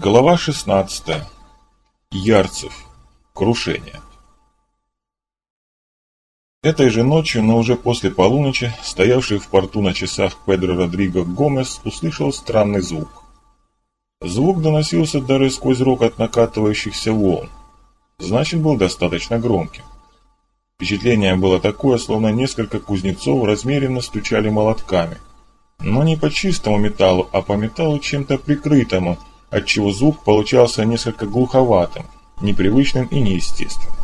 Глава 16. Ярцев. Крушение. Этой же ночью, но уже после полуночи, стоявший в порту на часах Педро Родриго Гомес услышал странный звук. Звук доносился даже сквозь рокот накатывающихся волн. Значит, был достаточно громким. Впечатление было такое, словно несколько кузнецов размеренно стучали молотками. Но не по чистому металлу, а по металлу чем-то прикрытому – отчего звук получался несколько глуховатым, непривычным и неестественным.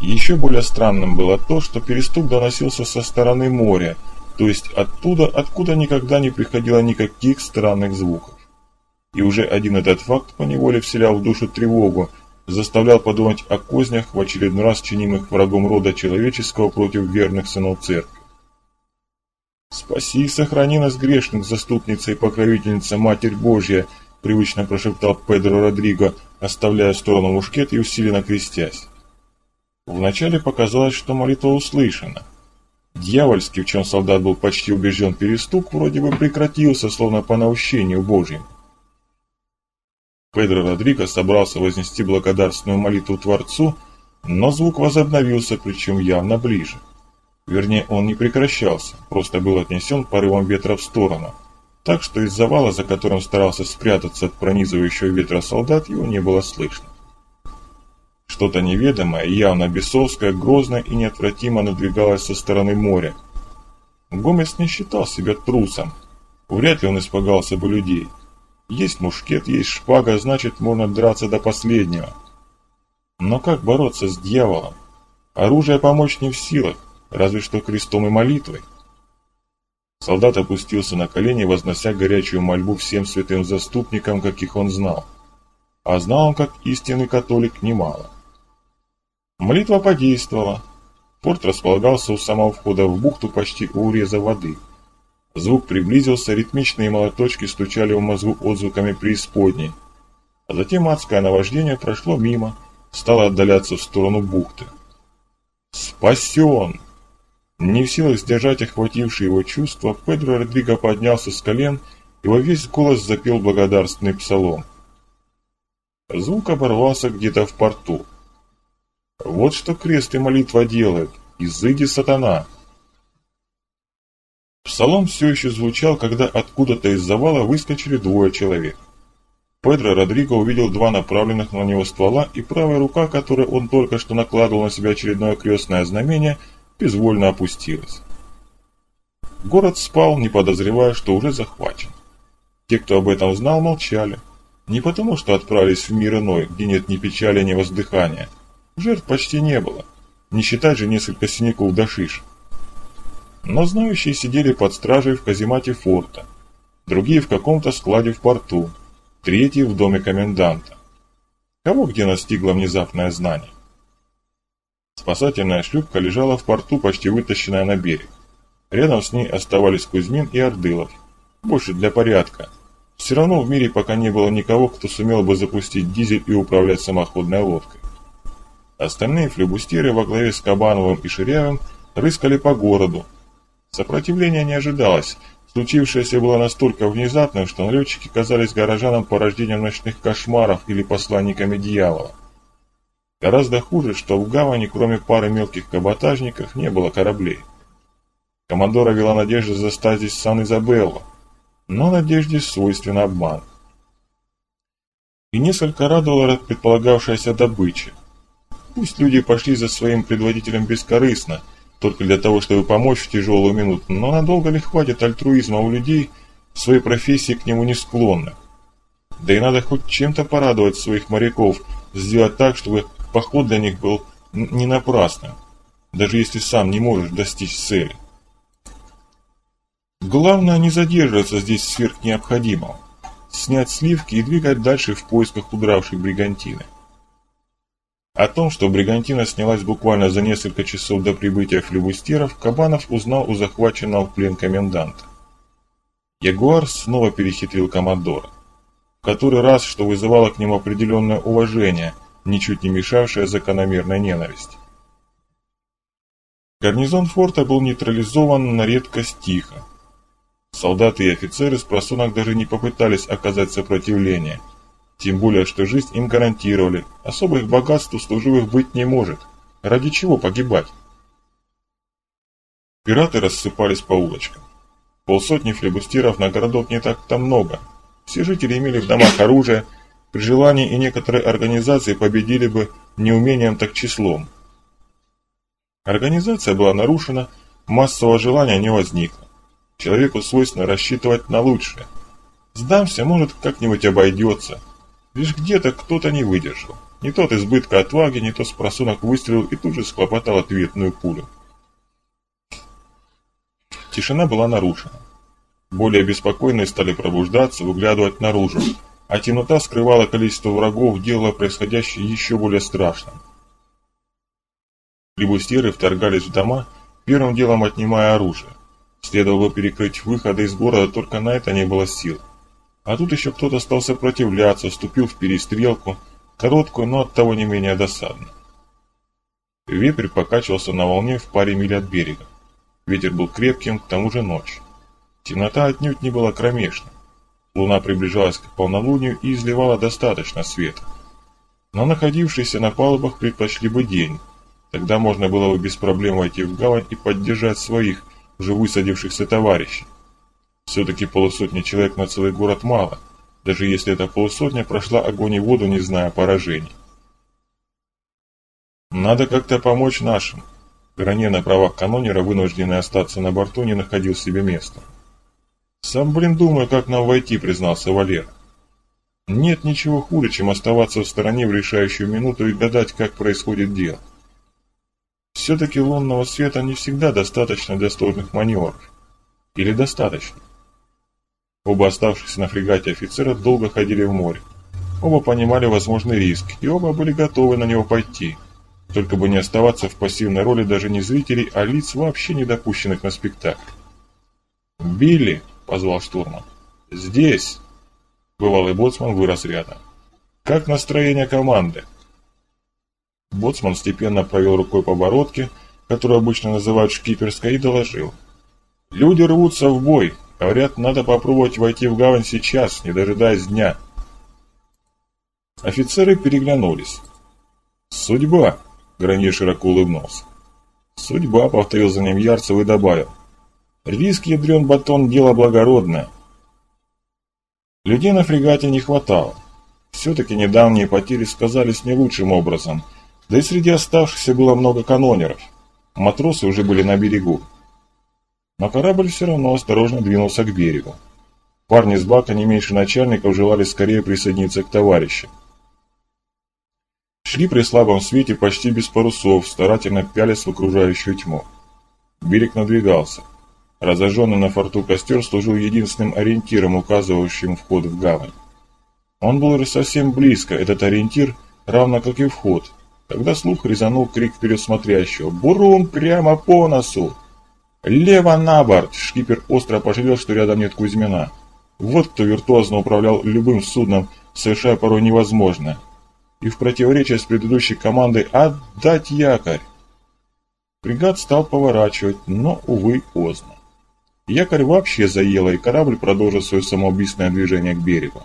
Еще более странным было то, что перестук доносился со стороны моря, то есть оттуда, откуда никогда не приходило никаких странных звуков. И уже один этот факт поневоле вселял в душу тревогу, заставлял подумать о кознях, в очередной раз чинимых врагом рода человеческого против верных сынов церкви. «Спаси и сохрани нас, грешных, заступница и покровительница, Матерь Божья!» Привычно прошептал Педро Родриго, оставляя в сторону мушкет и усиленно крестясь. Вначале показалось, что молитва услышана. Дьявольский, в чем солдат был почти убежден перестук, вроде бы прекратился, словно по наущению Божьему. Педро Родриго собрался вознести благодарственную молитву Творцу, но звук возобновился, причем явно ближе. Вернее, он не прекращался, просто был отнесен порывом ветра в сторону – так что из завала, за которым старался спрятаться от пронизывающего ветра солдат, его не было слышно. Что-то неведомое, явно бесовское, грозно и неотвратимо надвигалось со стороны моря. Гомес не считал себя трусом. Вряд ли он испугался бы людей. Есть мушкет, есть шпага, значит, можно драться до последнего. Но как бороться с дьяволом? Оружие помочь не в силах, разве что крестом и молитвой. Солдат опустился на колени, вознося горячую мольбу всем святым заступникам, каких он знал. А знал он, как истинный католик, немало. Молитва подействовала. Порт располагался у самого входа в бухту почти у уреза воды. Звук приблизился, ритмичные молоточки стучали в мозгу отзвуками преисподней. А затем адское наваждение прошло мимо, стало отдаляться в сторону бухты. «Спасен!» Не в силах сдержать охватившие его чувства, Педро Родриго поднялся с колен и во весь голос запел благодарственный псалом. Звук оборвался где-то в порту. Вот что крест и молитва делают. Изыди, сатана! Псалом все еще звучал, когда откуда-то из завала выскочили двое человек. Педро Родриго увидел два направленных на него ствола, и правая рука, которой он только что накладывал на себя очередное крестное знамение – безвольно опустилась. Город спал, не подозревая, что уже захвачен. Те, кто об этом знал, молчали. Не потому, что отправились в мир иной, где нет ни печали, ни воздыхания. Жертв почти не было. Не считать же несколько синяков до шиш. Но знающие сидели под стражей в каземате форта. Другие в каком-то складе в порту. Третьи в доме коменданта. Кого где настигло внезапное знание? Спасательная шлюпка лежала в порту, почти вытащенная на берег. Рядом с ней оставались Кузьмин и Ордылов. Больше для порядка. Все равно в мире пока не было никого, кто сумел бы запустить дизель и управлять самоходной лодкой. Остальные флебустеры во главе с Кабановым и Ширявым рыскали по городу. Сопротивления не ожидалось. Случившееся было настолько внезапным, что налетчики казались горожанам порождением ночных кошмаров или посланниками дьявола. Гораздо хуже, что в гавани, кроме пары мелких каботажников, не было кораблей. Командора вела надежда застать здесь Сан-Изабеллу, но надежде свойствен обман. И несколько радовала предполагавшаяся добыча. Пусть люди пошли за своим предводителем бескорыстно, только для того, чтобы помочь в тяжелую минуту, но надолго ли хватит альтруизма у людей, в своей профессии к нему не склонных? Да и надо хоть чем-то порадовать своих моряков, сделать так, чтобы поход для них был не напрасным, даже если сам не можешь достичь цели. Главное не задерживаться здесь сверх необходимого, снять сливки и двигать дальше в поисках удравшей бригантины. О том, что бригантина снялась буквально за несколько часов до прибытия флебустеров, Кабанов узнал у захваченного в плен коменданта. Ягуар снова перехитрил командора. В который раз, что вызывало к нему определенное уважение, ничуть не мешавшая закономерной ненависти. Гарнизон форта был нейтрализован на редкость тихо. Солдаты и офицеры с просунок даже не попытались оказать сопротивление. Тем более, что жизнь им гарантировали, особых богатств у служивых быть не может. Ради чего погибать? Пираты рассыпались по улочкам. Полсотни флебустиров на городок не так-то много. Все жители имели в домах оружие, при желании и некоторые организации победили бы не умением, так числом. Организация была нарушена, массового желания не возникло. Человеку свойственно рассчитывать на лучшее. Сдамся, может, как-нибудь обойдется. Лишь где-то кто-то не выдержал. Не тот избытка отваги, не то с просунок выстрелил и тут же схлопотал ответную пулю. Тишина была нарушена. Более беспокойные стали пробуждаться, выглядывать наружу, а темнота скрывала количество врагов, делая происходящее еще более страшным. Флибустеры вторгались в дома, первым делом отнимая оружие. Следовало перекрыть выходы из города, только на это не было сил. А тут еще кто-то стал сопротивляться, вступил в перестрелку, короткую, но оттого не менее досадную. Вепрь покачивался на волне в паре миль от берега. Ветер был крепким, к тому же ночь. Темнота отнюдь не была кромешной. Луна приближалась к полнолунию и изливала достаточно света. Но находившиеся на палубах предпочли бы день. Тогда можно было бы без проблем войти в гавань и поддержать своих, уже высадившихся товарищей. Все-таки полусотни человек на целый город мало, даже если эта полусотня прошла огонь и воду, не зная поражений. Надо как-то помочь нашим. Гране на правах канонера, вынужденный остаться на борту, не находил себе места. «Сам, блин, думаю, как нам войти», — признался Валер. «Нет ничего хуже, чем оставаться в стороне в решающую минуту и гадать, как происходит дело. Все-таки лунного света не всегда достаточно для сложных маневров. Или достаточно?» Оба оставшихся на фрегате офицера долго ходили в море. Оба понимали возможный риск, и оба были готовы на него пойти — только бы не оставаться в пассивной роли даже не зрителей, а лиц, вообще не допущенных на спектакль. «Билли!» — позвал штурман. «Здесь!» Бывалый боцман вырос рядом. «Как настроение команды?» Боцман степенно провел рукой по бородке, которую обычно называют шкиперской, и доложил. «Люди рвутся в бой. Говорят, надо попробовать войти в гавань сейчас, не дожидаясь дня». Офицеры переглянулись. «Судьба!» Гранье широко улыбнулся. «Судьба», — повторил за ним Ярцев и добавил. «Риск, ядрен батон, дело благородное». Людей на фрегате не хватало. Все-таки недавние потери сказались не лучшим образом, да и среди оставшихся было много канонеров. Матросы уже были на берегу. Но корабль все равно осторожно двинулся к берегу. Парни с бака не меньше начальников желали скорее присоединиться к товарищам. Шли при слабом свете почти без парусов, старательно пялись в окружающую тьму. Берег надвигался. Разожженный на форту костер служил единственным ориентиром, указывающим вход в гавань. Он был уже совсем близко, этот ориентир, равно как и вход, когда слух резанул крик вперед «Бурун прямо по носу!» «Лево на борт!» Шкипер остро пожалел, что рядом нет Кузьмина. Вот кто виртуозно управлял любым судном, совершая порой невозможное – и в противоречие с предыдущей командой «Отдать якорь!». Фрегат стал поворачивать, но, увы, поздно. Якорь вообще заело, и корабль продолжил свое самоубийственное движение к берегу.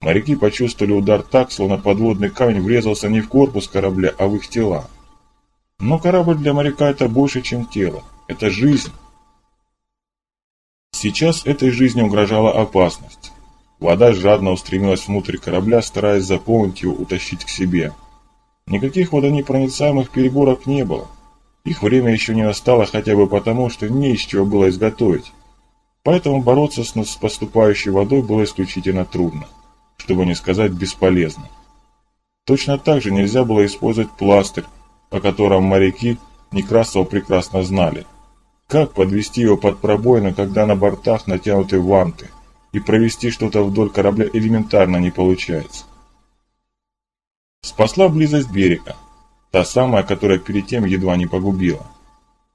Моряки почувствовали удар так, словно подводный камень врезался не в корпус корабля, а в их тела. Но корабль для моряка это больше, чем тело. Это жизнь. Сейчас этой жизни угрожала опасность. Вода жадно устремилась внутрь корабля, стараясь заполнить его, утащить к себе. Никаких водонепроницаемых переборок не было. Их время еще не настало хотя бы потому, что не из чего было изготовить. Поэтому бороться с поступающей водой было исключительно трудно, чтобы не сказать бесполезно. Точно так же нельзя было использовать пластырь, о котором моряки Некрасова прекрасно знали. Как подвести его под пробоину, когда на бортах натянуты ванты? и провести что-то вдоль корабля элементарно не получается. Спасла близость берега, та самая, которая перед тем едва не погубила.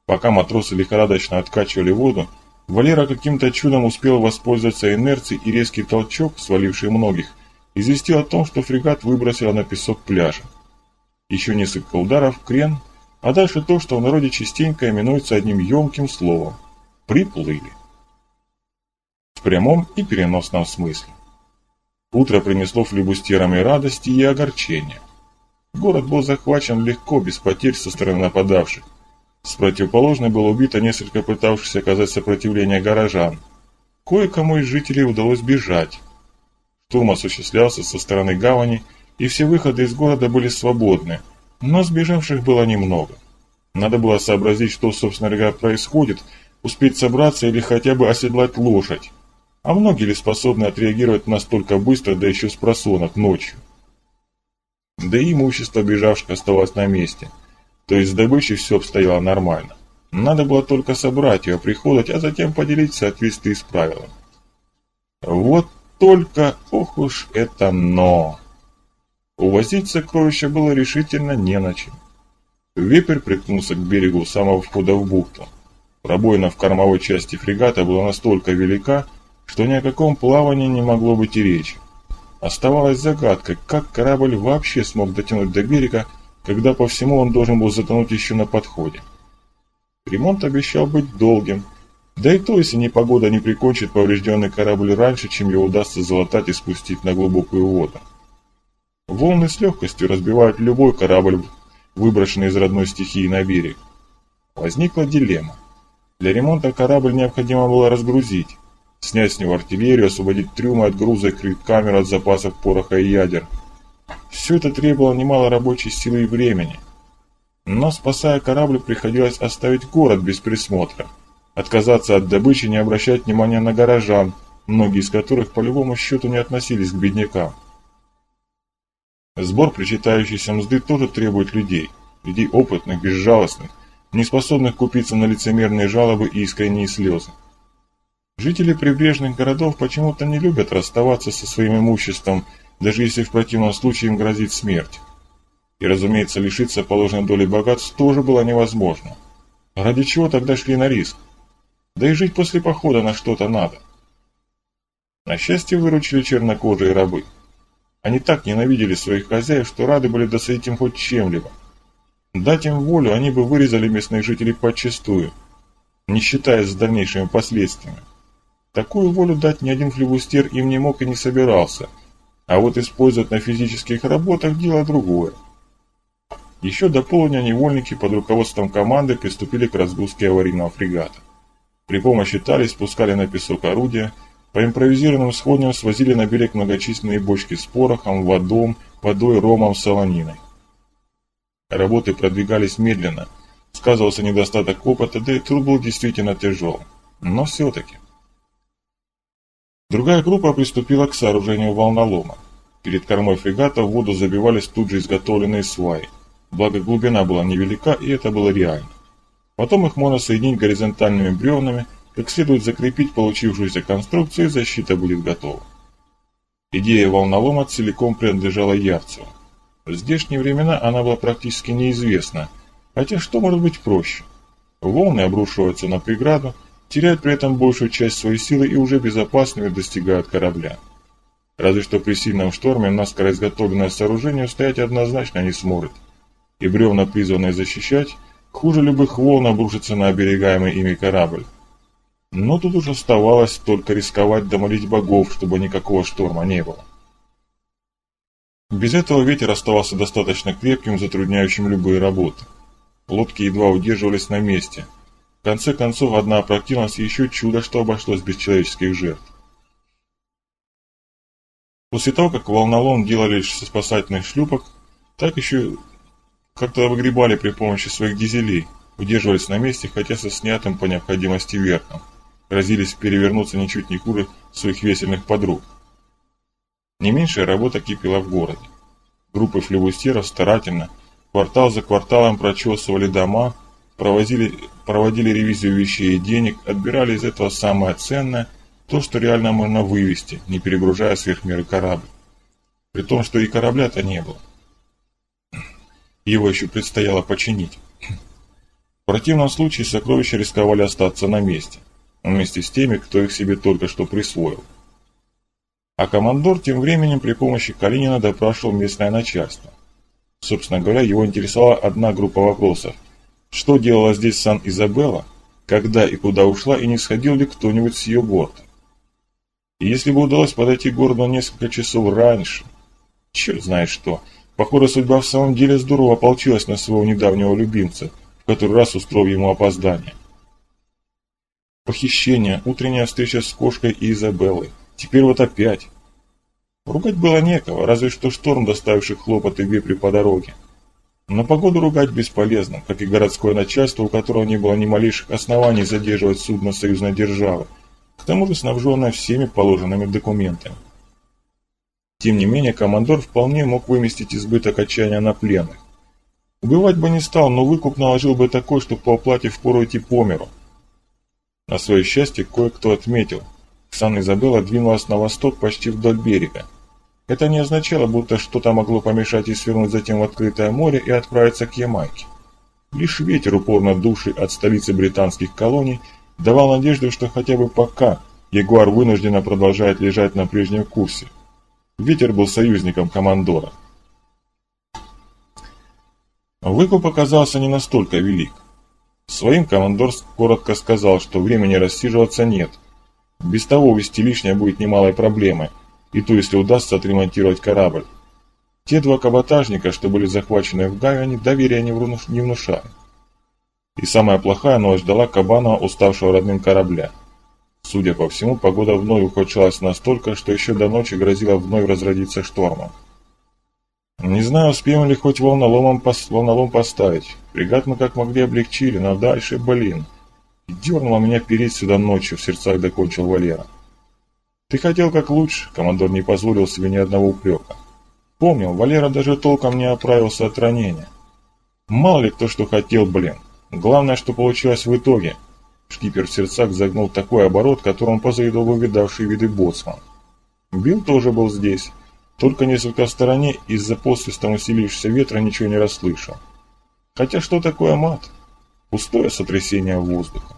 Пока матросы лихорадочно откачивали воду, Валера каким-то чудом успел воспользоваться инерцией и резкий толчок, сваливший многих, известил о том, что фрегат выбросило на песок пляжа. Еще несколько ударов, крен, а дальше то, что в народе частенько именуется одним емким словом – приплыли в прямом и переносном смысле. Утро принесло флебустерам и радости, и огорчения. Город был захвачен легко, без потерь со стороны нападавших. С противоположной было убито несколько пытавшихся оказать сопротивление горожан. Кое-кому из жителей удалось бежать. Штурм осуществлялся со стороны гавани, и все выходы из города были свободны, но сбежавших было немного. Надо было сообразить, что, собственно говоря, происходит, успеть собраться или хотя бы оседлать лошадь. А многие ли способны отреагировать настолько быстро, да еще с просонок ночью? Да и имущество бежавших оставалось на месте. То есть с добычей все обстояло нормально. Надо было только собрать ее, приходить, а затем поделить в соответствии с правилами. Вот только, ох уж это но! Увозить сокровища было решительно не на чем. Вепрь приткнулся к берегу самого входа в бухту. Пробоина в кормовой части фрегата была настолько велика, что ни о каком плавании не могло быть и речи. Оставалась загадкой, как корабль вообще смог дотянуть до берега, когда по всему он должен был затонуть еще на подходе. Ремонт обещал быть долгим, да и то, если непогода не прикончит поврежденный корабль раньше, чем его удастся залатать и спустить на глубокую воду. Волны с легкостью разбивают любой корабль, выброшенный из родной стихии на берег. Возникла дилемма. Для ремонта корабль необходимо было разгрузить, снять с него артиллерию, освободить трюмы от груза и камер от запасов пороха и ядер. Все это требовало немало рабочей силы и времени. Но, спасая корабль, приходилось оставить город без присмотра, отказаться от добычи, не обращать внимания на горожан, многие из которых по любому счету не относились к беднякам. Сбор причитающейся мзды тоже требует людей, людей опытных, безжалостных, не способных купиться на лицемерные жалобы и искренние слезы. Жители прибрежных городов почему-то не любят расставаться со своим имуществом, даже если в противном случае им грозит смерть. И, разумеется, лишиться положенной доли богатств тоже было невозможно. Ради чего тогда шли на риск? Да и жить после похода на что-то надо. На счастье выручили чернокожие рабы. Они так ненавидели своих хозяев, что рады были досадить им хоть чем-либо. Дать им волю, они бы вырезали местных жителей подчистую, не считаясь с дальнейшими последствиями. Такую волю дать ни один флебустер им не мог и не собирался, а вот использовать на физических работах – дело другое. Еще до полудня невольники под руководством команды приступили к разгрузке аварийного фрегата. При помощи тали спускали на песок орудия, по импровизированным сходням свозили на берег многочисленные бочки с порохом, водом, водой, ромом, солониной. Работы продвигались медленно, сказывался недостаток опыта, да и труд был действительно тяжелым. Но все-таки. Другая группа приступила к сооружению волнолома. Перед кормой фрегата в воду забивались тут же изготовленные сваи. Благо глубина была невелика, и это было реально. Потом их можно соединить горизонтальными бревнами, как следует закрепить получившуюся конструкцию, и защита будет готова. Идея волнолома целиком принадлежала Ярцеву. В здешние времена она была практически неизвестна, хотя что может быть проще? Волны обрушиваются на преграду, теряют при этом большую часть своей силы и уже безопасными достигают корабля. Разве что при сильном шторме наскоро изготовленное сооружение устоять однозначно не сможет, и бревна, призванные защищать, хуже любых волн обрушатся на оберегаемый ими корабль. Но тут уже оставалось только рисковать да молить богов, чтобы никакого шторма не было. Без этого ветер оставался достаточно крепким, затрудняющим любые работы. Лодки едва удерживались на месте – в конце концов, одна опрокинулась, и еще чудо, что обошлось без человеческих жертв. После того, как волнолом делали со спасательных шлюпок, так еще как-то выгребали при помощи своих дизелей, удерживались на месте, хотя со снятым по необходимости верхом, грозились перевернуться ничуть не хуже своих весельных подруг. Не меньшая работа кипела в городе. Группы флевустеров старательно, квартал за кварталом прочесывали дома, проводили, проводили ревизию вещей и денег, отбирали из этого самое ценное, то, что реально можно вывести, не перегружая сверх меры корабль. При том, что и корабля-то не было. Его еще предстояло починить. В противном случае сокровища рисковали остаться на месте, вместе с теми, кто их себе только что присвоил. А командор тем временем при помощи Калинина допрашивал местное начальство. Собственно говоря, его интересовала одна группа вопросов – что делала здесь Сан-Изабелла, когда и куда ушла, и не сходил ли кто-нибудь с ее борта? И если бы удалось подойти к городу несколько часов раньше... Черт знает что. Похоже, судьба в самом деле здорово ополчилась на своего недавнего любимца, в который раз устроив ему опоздание. Похищение, утренняя встреча с кошкой и Изабеллой. Теперь вот опять. Ругать было некого, разве что шторм, доставивший хлопоты вепри по дороге. Но погоду ругать бесполезно, как и городское начальство, у которого не было ни малейших оснований задерживать судно союзной державы, к тому же снабженное всеми положенными документами. Тем не менее, командор вполне мог выместить избыток отчаяния на пленных. Убивать бы не стал, но выкуп наложил бы такой, что по оплате впору идти по миру. На свое счастье, кое-кто отметил. Сан-Изабелла двинулась на восток почти вдоль берега. Это не означало, будто что-то могло помешать ей свернуть затем в открытое море и отправиться к Ямайке. Лишь ветер, упорно души от столицы британских колоний, давал надежду, что хотя бы пока Ягуар вынужденно продолжает лежать на прежнем курсе. Ветер был союзником командора. Выкуп оказался не настолько велик. Своим командор коротко сказал, что времени рассиживаться нет. Без того увести лишнее будет немалой проблемой – и то, если удастся отремонтировать корабль. Те два каботажника, что были захвачены в Гаване, доверия не, внуш... не внушали. И самая плохая новость ждала Кабанова, уставшего родным корабля. Судя по всему, погода вновь ухудшалась настолько, что еще до ночи грозила вновь разродиться штормом. Не знаю, успеем ли хоть волноломом пос... волнолом поставить. Фрегат мы как могли облегчили, но дальше, блин. И дернуло меня переть сюда ночью, в сердцах докончил Валера. «Ты хотел как лучше», — командор не позволил себе ни одного упрека. Помнил, Валера даже толком не оправился от ранения. Мало ли кто что хотел, блин. Главное, что получилось в итоге. Шкипер в сердцах загнул такой оборот, которым позавидовал бы видавший виды боцман. Билл тоже был здесь, только несколько в стороне из-за посвистом усилившегося ветра ничего не расслышал. Хотя что такое мат? Пустое сотрясение воздуха.